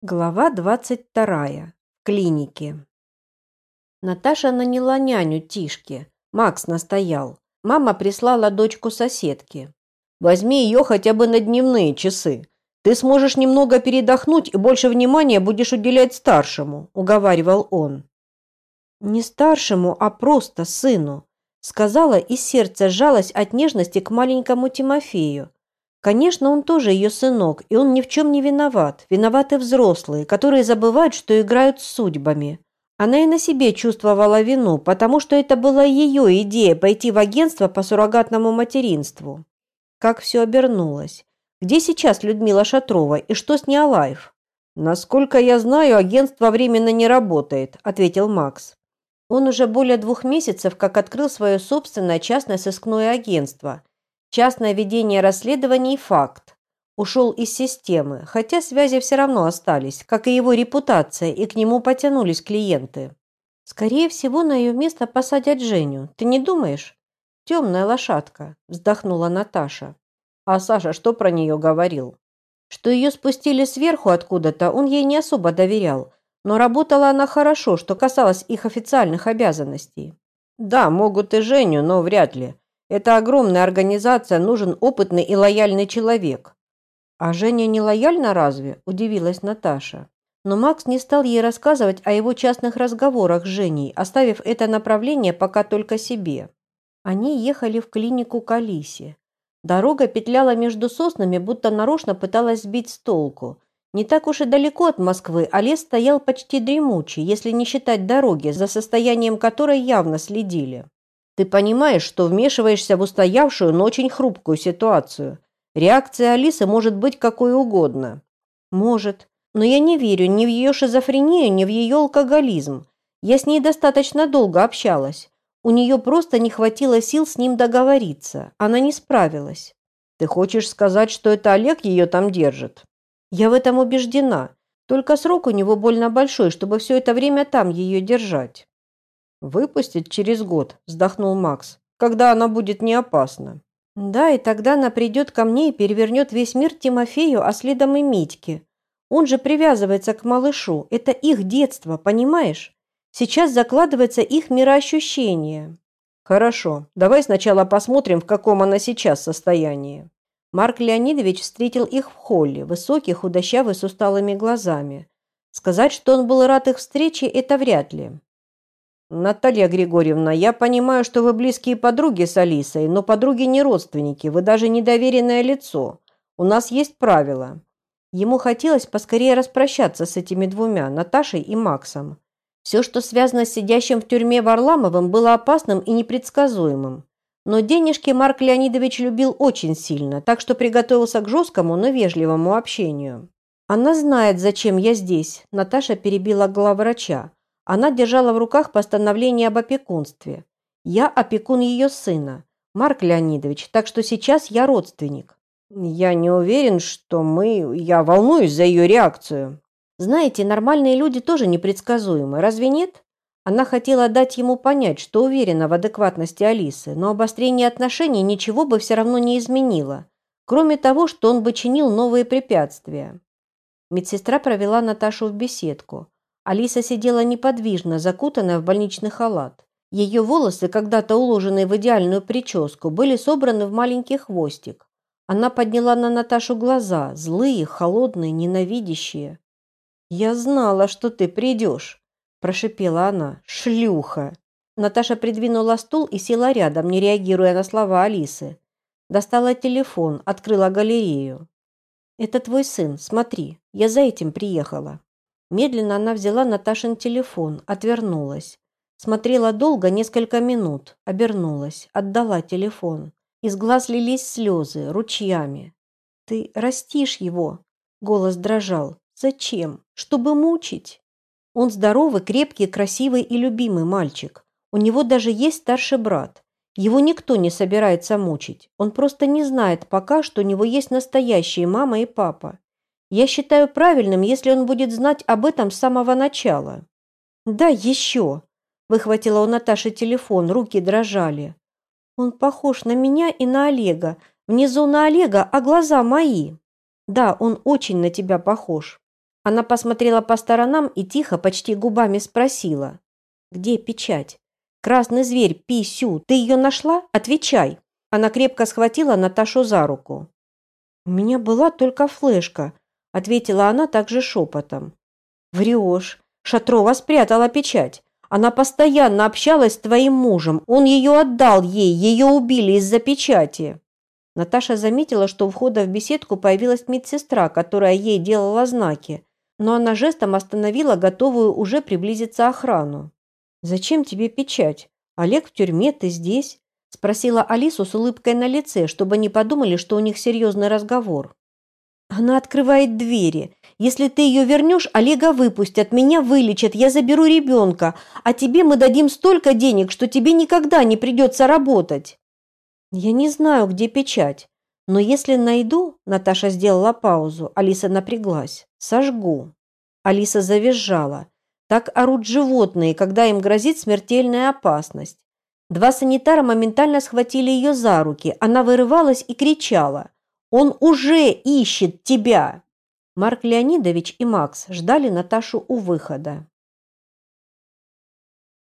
Глава 22. В клинике. Наташа наняла няню Тишке. Макс настоял. Мама прислала дочку соседки. «Возьми ее хотя бы на дневные часы. Ты сможешь немного передохнуть и больше внимания будешь уделять старшему», – уговаривал он. «Не старшему, а просто сыну», – сказала, и сердце сжалось от нежности к маленькому Тимофею, Конечно, он тоже ее сынок, и он ни в чем не виноват. Виноваты взрослые, которые забывают, что играют с судьбами. Она и на себе чувствовала вину, потому что это была ее идея пойти в агентство по суррогатному материнству. Как все обернулось. Где сейчас Людмила Шатрова и что с Неолаев? «Насколько я знаю, агентство временно не работает», – ответил Макс. Он уже более двух месяцев как открыл свое собственное частное сыскное агентство, Частное ведение расследований – факт. Ушел из системы, хотя связи все равно остались, как и его репутация, и к нему потянулись клиенты. Скорее всего, на ее место посадят Женю. Ты не думаешь? Темная лошадка, вздохнула Наташа. А Саша что про нее говорил? Что ее спустили сверху откуда-то, он ей не особо доверял. Но работала она хорошо, что касалось их официальных обязанностей. Да, могут и Женю, но вряд ли. Это огромная организация, нужен опытный и лояльный человек. А Женя не лояльна разве? Удивилась Наташа. Но Макс не стал ей рассказывать о его частных разговорах с Женей, оставив это направление пока только себе. Они ехали в клинику к Алисе. Дорога петляла между соснами, будто нарочно пыталась сбить с толку. Не так уж и далеко от Москвы, а лес стоял почти дремучий, если не считать дороги, за состоянием которой явно следили. Ты понимаешь, что вмешиваешься в устоявшую, но очень хрупкую ситуацию. Реакция Алисы может быть какой угодно. Может. Но я не верю ни в ее шизофрению, ни в ее алкоголизм. Я с ней достаточно долго общалась. У нее просто не хватило сил с ним договориться. Она не справилась. Ты хочешь сказать, что это Олег ее там держит? Я в этом убеждена. Только срок у него больно большой, чтобы все это время там ее держать. «Выпустить через год», – вздохнул Макс, – «когда она будет не опасна». «Да, и тогда она придет ко мне и перевернет весь мир Тимофею, а следом и Митьке. Он же привязывается к малышу. Это их детство, понимаешь? Сейчас закладывается их мироощущение». «Хорошо, давай сначала посмотрим, в каком она сейчас состоянии». Марк Леонидович встретил их в холле, высокий, худощавый, с усталыми глазами. Сказать, что он был рад их встрече, это вряд ли. «Наталья Григорьевна, я понимаю, что вы близкие подруги с Алисой, но подруги не родственники, вы даже не доверенное лицо. У нас есть правила». Ему хотелось поскорее распрощаться с этими двумя, Наташей и Максом. Все, что связано с сидящим в тюрьме Варламовым, было опасным и непредсказуемым. Но денежки Марк Леонидович любил очень сильно, так что приготовился к жесткому, но вежливому общению. «Она знает, зачем я здесь», – Наташа перебила главврача. Она держала в руках постановление об опекунстве. Я опекун ее сына, Марк Леонидович, так что сейчас я родственник. Я не уверен, что мы... Я волнуюсь за ее реакцию. Знаете, нормальные люди тоже непредсказуемы, разве нет? Она хотела дать ему понять, что уверена в адекватности Алисы, но обострение отношений ничего бы все равно не изменило, кроме того, что он бы чинил новые препятствия. Медсестра провела Наташу в беседку. Алиса сидела неподвижно, закутанная в больничный халат. Ее волосы, когда-то уложенные в идеальную прическу, были собраны в маленький хвостик. Она подняла на Наташу глаза, злые, холодные, ненавидящие. «Я знала, что ты придешь», – прошипела она. «Шлюха!» Наташа придвинула стул и села рядом, не реагируя на слова Алисы. Достала телефон, открыла галерею. «Это твой сын, смотри, я за этим приехала». Медленно она взяла Наташин телефон, отвернулась. Смотрела долго, несколько минут, обернулась, отдала телефон. Из глаз лились слезы, ручьями. «Ты растишь его?» Голос дрожал. «Зачем? Чтобы мучить?» Он здоровый, крепкий, красивый и любимый мальчик. У него даже есть старший брат. Его никто не собирается мучить. Он просто не знает пока, что у него есть настоящие мама и папа. Я считаю правильным, если он будет знать об этом с самого начала. Да, еще. Выхватила у Наташи телефон, руки дрожали. Он похож на меня и на Олега. Внизу на Олега, а глаза мои. Да, он очень на тебя похож. Она посмотрела по сторонам и тихо, почти губами спросила. «Где печать? Красный зверь, Писю, ты ее нашла? Отвечай!» Она крепко схватила Наташу за руку. «У меня была только флешка», — ответила она также шепотом. «Врешь. Шатрова спрятала печать. Она постоянно общалась с твоим мужем. Он ее отдал ей, ее убили из-за печати». Наташа заметила, что у входа в беседку появилась медсестра, которая ей делала знаки, но она жестом остановила готовую уже приблизиться охрану. «Зачем тебе печать? Олег в тюрьме, ты здесь?» спросила Алису с улыбкой на лице, чтобы не подумали, что у них серьезный разговор. «Она открывает двери. Если ты ее вернешь, Олега выпустят, меня вылечат, я заберу ребенка, а тебе мы дадим столько денег, что тебе никогда не придется работать». «Я не знаю, где печать, но если найду...» Наташа сделала паузу, Алиса напряглась. «Сожгу». Алиса завизжала. Так орут животные, когда им грозит смертельная опасность. Два санитара моментально схватили ее за руки. Она вырывалась и кричала. «Он уже ищет тебя!» Марк Леонидович и Макс ждали Наташу у выхода.